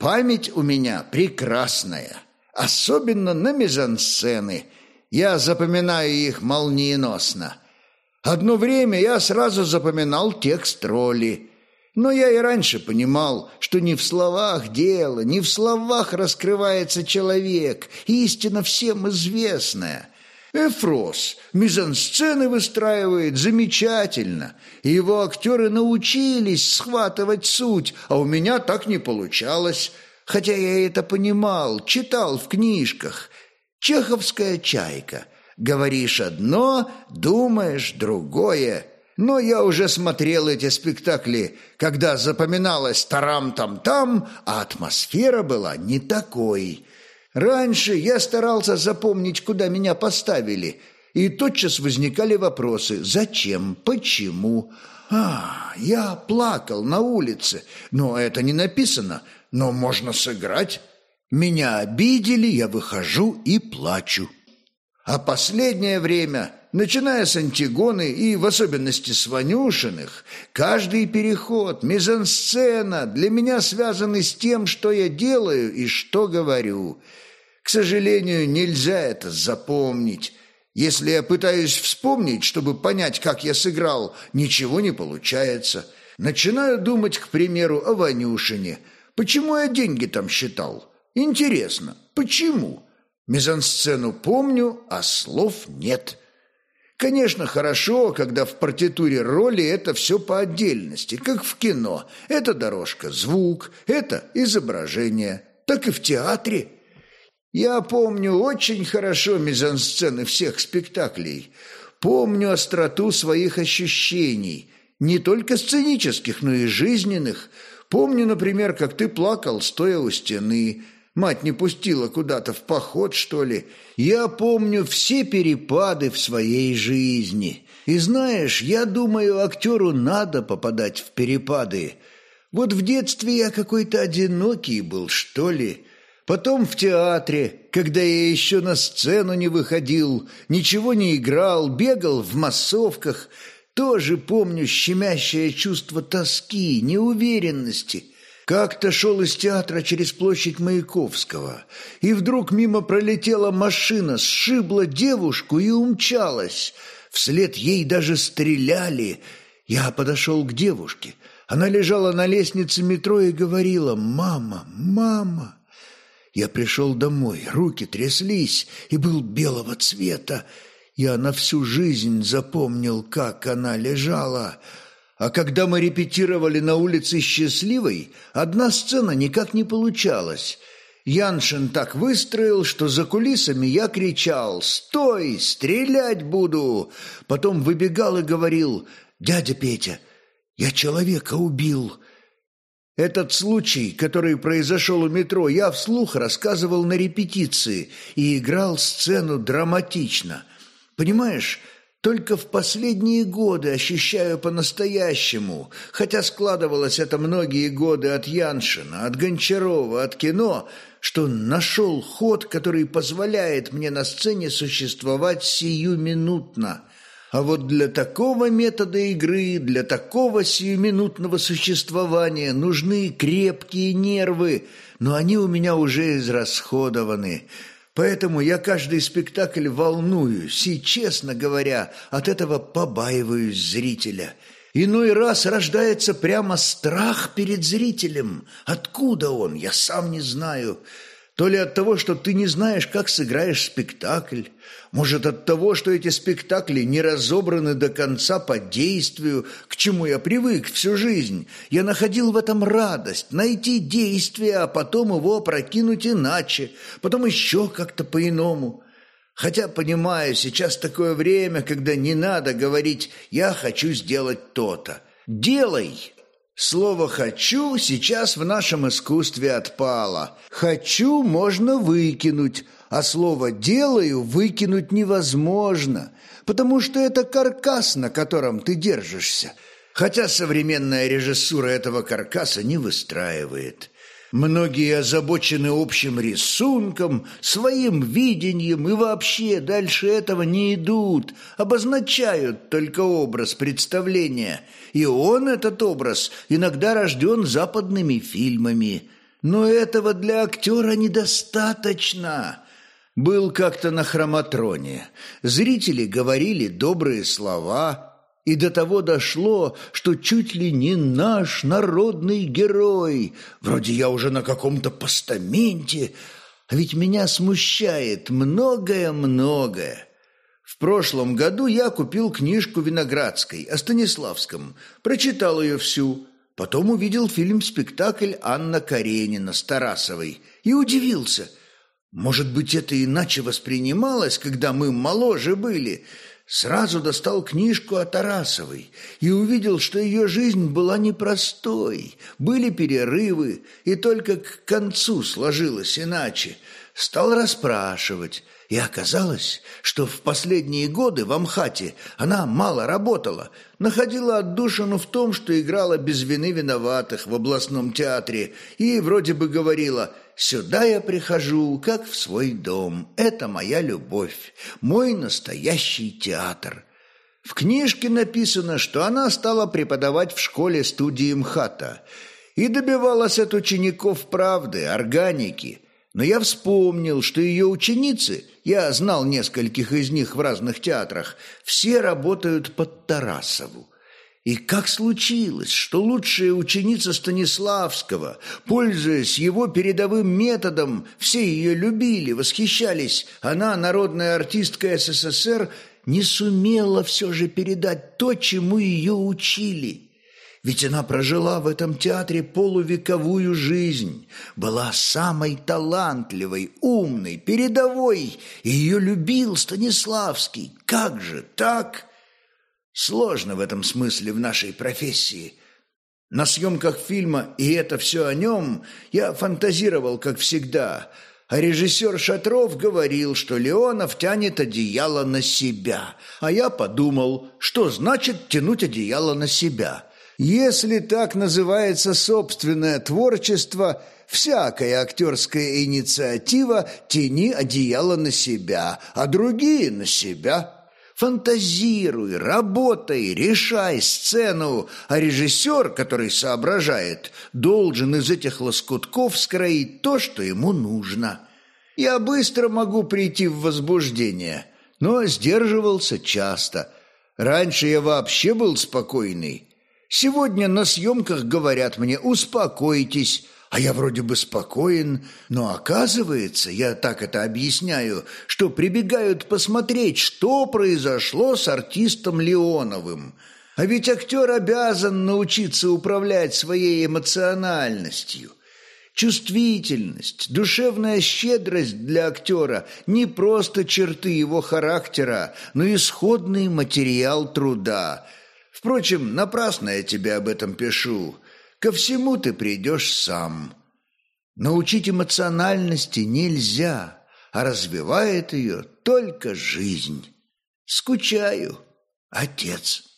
Память у меня прекрасная, особенно на мизансцены. Я запоминаю их молниеносно. Одно время я сразу запоминал текст роли – но я и раньше понимал, что не в словах дело, не в словах раскрывается человек, истина всем известная. Эфрос мизансцены выстраивает замечательно, его актеры научились схватывать суть, а у меня так не получалось, хотя я это понимал, читал в книжках. Чеховская чайка. Говоришь одно, думаешь другое. Но я уже смотрел эти спектакли, когда запоминалось тарам-там-там, а атмосфера была не такой. Раньше я старался запомнить, куда меня поставили, и тотчас возникали вопросы «Зачем? Почему?» «А, я плакал на улице, но это не написано, но можно сыграть». Меня обидели, я выхожу и плачу. А последнее время начиная с Антигоны и в особенности с Ванюшиных, каждый переход, мизансцена для меня связаны с тем, что я делаю и что говорю. К сожалению, нельзя это запомнить. Если я пытаюсь вспомнить, чтобы понять, как я сыграл, ничего не получается. Начинаю думать, к примеру, о Ванюшине. Почему я деньги там считал? Интересно, почему? Мизансцену помню, а слов нет». Конечно, хорошо, когда в партитуре роли это все по отдельности, как в кино. Это дорожка, звук, это изображение. Так и в театре. Я помню очень хорошо мизансцены всех спектаклей. Помню остроту своих ощущений, не только сценических, но и жизненных. Помню, например, как ты плакал, стоя у стены, Мать не пустила куда-то в поход, что ли. Я помню все перепады в своей жизни. И знаешь, я думаю, актеру надо попадать в перепады. Вот в детстве я какой-то одинокий был, что ли. Потом в театре, когда я еще на сцену не выходил, ничего не играл, бегал в массовках, тоже помню щемящее чувство тоски, неуверенности – как-то шел из театра через площадь Маяковского, и вдруг мимо пролетела машина, сшибла девушку и умчалась. Вслед ей даже стреляли. Я подошел к девушке. Она лежала на лестнице метро и говорила «Мама, мама». Я пришел домой, руки тряслись и был белого цвета. Я на всю жизнь запомнил, как она лежала – а когда мы репетировали на улице Счастливой, одна сцена никак не получалась. Яншин так выстроил, что за кулисами я кричал «Стой! Стрелять буду!» Потом выбегал и говорил «Дядя Петя, я человека убил!» Этот случай, который произошел у метро, я вслух рассказывал на репетиции и играл сцену драматично. Понимаешь, только в последние годы ощущаю по-настоящему, хотя складывалось это многие годы от Яншина, от Гончарова, от кино, что нашел ход, который позволяет мне на сцене существовать сиюминутно. А вот для такого метода игры, для такого сиюминутного существования нужны крепкие нервы, но они у меня уже израсходованы». Поэтому я каждый спектакль волнуюсь и, честно говоря, от этого побаиваюсь зрителя. Иной раз рождается прямо страх перед зрителем. Откуда он, я сам не знаю. То ли от того, что ты не знаешь, как сыграешь спектакль, может, от того, что эти спектакли не разобраны до конца по действию, к чему я привык всю жизнь. Я находил в этом радость, найти действие, а потом его опрокинуть иначе, потом еще как-то по-иному. Хотя, понимаю, сейчас такое время, когда не надо говорить «я хочу сделать то-то». «Делай!» Слово «хочу» сейчас в нашем искусстве отпало. «Хочу» можно выкинуть, а слово «делаю» выкинуть невозможно, потому что это каркас, на котором ты держишься. Хотя современная режиссура этого каркаса не выстраивает. Многие озабочены общим рисунком, своим видением и вообще дальше этого не идут, обозначают только образ представления. И он, этот образ, иногда рожден западными фильмами. Но этого для актера недостаточно. Был как-то на хроматроне. Зрители говорили добрые слова, и до того дошло, что чуть ли не наш народный герой. Вроде я уже на каком-то постаменте, а ведь меня смущает многое-многое. В прошлом году я купил книжку Виноградской о Станиславском, прочитал ее всю, потом увидел фильм-спектакль Анна Каренина с Тарасовой и удивился. Может быть, это иначе воспринималось, когда мы моложе были – Сразу достал книжку о Тарасовой и увидел, что ее жизнь была непростой. Были перерывы, и только к концу сложилось иначе. Стал расспрашивать, и оказалось, что в последние годы в Амхате она мало работала, находила отдушину в том, что играла без вины виноватых в областном театре и вроде бы говорила – Сюда я прихожу, как в свой дом. Это моя любовь, мой настоящий театр. В книжке написано, что она стала преподавать в школе студии МХАТа и добивалась от учеников правды, органики. Но я вспомнил, что ее ученицы, я знал нескольких из них в разных театрах, все работают под Тарасову. И как случилось, что лучшая ученица Станиславского, пользуясь его передовым методом, все ее любили, восхищались, она, народная артистка СССР, не сумела все же передать то, чему ее учили. Ведь она прожила в этом театре полувековую жизнь, была самой талантливой, умной, передовой, и ее любил Станиславский. Как же так? Сложно в этом смысле в нашей профессии. На съемках фильма «И это все о нем» я фантазировал, как всегда, а режиссер Шатров говорил, что Леонов тянет одеяло на себя, а я подумал, что значит тянуть одеяло на себя. Если так называется собственное творчество, всякая актерская инициатива «тяни одеяло на себя», а другие на себя – Фантазируй, работай, решай сцену, а режиссер, который соображает, должен из этих лоскутков скроить то, что ему нужно. Я быстро могу прийти в возбуждение, но сдерживался часто. Раньше я вообще был спокойный. Сегодня на съемках говорят мне «успокойтесь», а я вроде бы спокоен, но оказывается, я так это объясняю, что прибегают посмотреть, что произошло с артистом Леоновым. А ведь актер обязан научиться управлять своей эмоциональностью. Чувствительность, душевная щедрость для актера – не просто черты его характера, но исходный материал труда. Впрочем, напрасно я тебе об этом пишу – Ко всему ты придешь сам. Научить эмоциональности нельзя, а развивает ее только жизнь. Скучаю, отец».